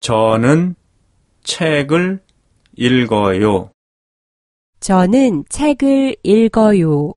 저는 책을 읽어요. 저는 책을 읽어요.